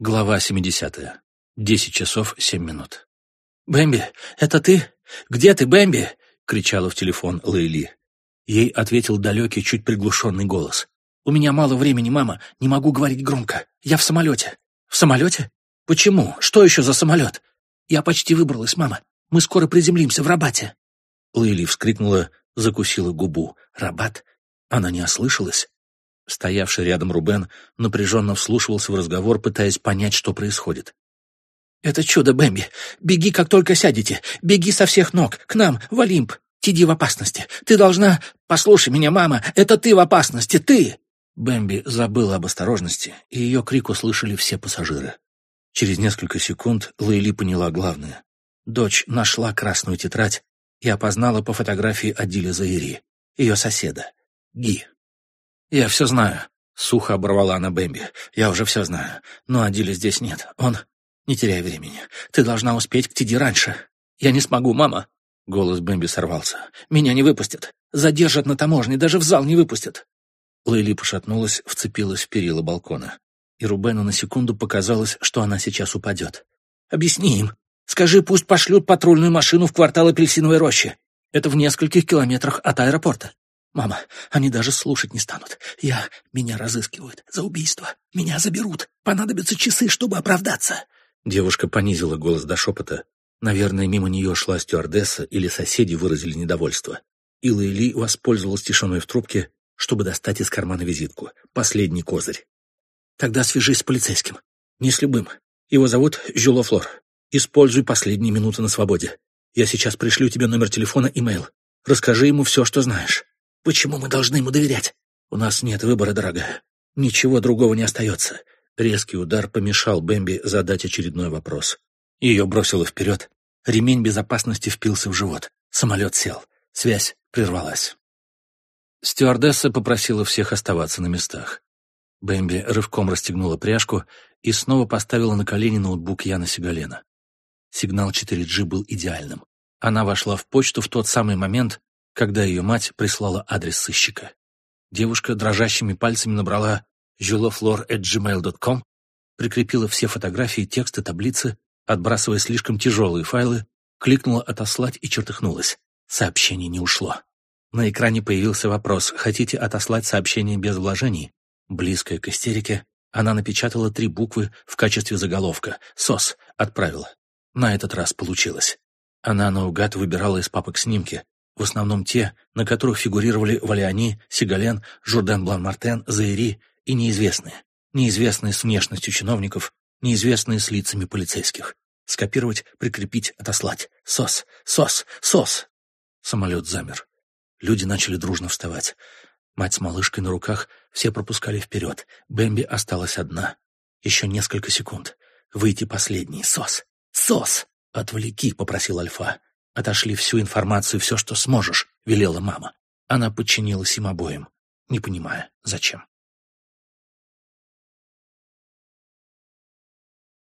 Глава 70. Десять часов семь минут. «Бэмби, это ты? Где ты, Бэмби?» — кричала в телефон Лейли. Ей ответил далекий, чуть приглушенный голос. «У меня мало времени, мама. Не могу говорить громко. Я в самолете». «В самолете? Почему? Что еще за самолет?» «Я почти выбралась, мама. Мы скоро приземлимся в Рабате». Лейли вскрикнула, закусила губу. «Рабат?» Она не ослышалась. Стоявший рядом Рубен напряженно вслушивался в разговор, пытаясь понять, что происходит. «Это чудо, Бэмби! Беги, как только сядете! Беги со всех ног! К нам, в Олимп! Тиди в опасности! Ты должна... Послушай меня, мама! Это ты в опасности! Ты!» Бэмби забыла об осторожности, и ее крик услышали все пассажиры. Через несколько секунд Лейли поняла главное. Дочь нашла красную тетрадь и опознала по фотографии Адиля Заири, ее соседа, Ги. «Я все знаю», — сухо оборвала она Бэмби. «Я уже все знаю. Но Адиля здесь нет. Он... Не теряй времени. Ты должна успеть к Тиди раньше. Я не смогу, мама». Голос Бэмби сорвался. «Меня не выпустят. Задержат на таможне, даже в зал не выпустят». Лейли пошатнулась, вцепилась в перила балкона. И Рубену на секунду показалось, что она сейчас упадет. «Объясни им. Скажи, пусть пошлют патрульную машину в квартал Апельсиновой рощи. Это в нескольких километрах от аэропорта. Мама, они даже слушать не станут. Я... Меня разыскивают за убийство. Меня заберут. Понадобятся часы, чтобы оправдаться. Девушка понизила голос до шепота. Наверное, мимо нее шла стюардесса или соседи выразили недовольство. Илла Ли воспользовалась тишиной в трубке, чтобы достать из кармана визитку. Последний козырь. Тогда свяжись с полицейским. Не с любым. Его зовут Жюло Флор. Используй последние минуты на свободе. Я сейчас пришлю тебе номер телефона и мейл. Расскажи ему все, что знаешь. Почему мы должны ему доверять? У нас нет выбора, дорогая. Ничего другого не остается. Резкий удар помешал Бэмби задать очередной вопрос. Ее бросило вперед. Ремень безопасности впился в живот. Самолет сел. Связь прервалась. Стюардесса попросила всех оставаться на местах. Бэмби рывком расстегнула пряжку и снова поставила на колени ноутбук Яна Сигалена. Сигнал 4G был идеальным. Она вошла в почту в тот самый момент, когда ее мать прислала адрес сыщика. Девушка дрожащими пальцами набрала juloflor.gmail.com, прикрепила все фотографии, тексты, таблицы, отбрасывая слишком тяжелые файлы, кликнула «Отослать» и чертыхнулась. Сообщение не ушло. На экране появился вопрос «Хотите отослать сообщение без вложений?» Близкая к истерике, она напечатала три буквы в качестве заголовка «СОС» отправила. На этот раз получилось. Она наугад выбирала из папок снимки, в основном те, на которых фигурировали Валиани, Сигален, Журден Блан-Мартен, Заири и неизвестные. Неизвестные с внешностью чиновников, неизвестные с лицами полицейских. Скопировать, прикрепить, отослать. СОС, СОС, СОС. Самолет замер. Люди начали дружно вставать. Мать с малышкой на руках все пропускали вперед. Бэмби осталась одна. Еще несколько секунд. Выйти последний. СОС. СОС! «Отвлеки», — попросил Альфа. «Отошли всю информацию, все, что сможешь», — велела мама. Она подчинилась им обоим, не понимая, зачем.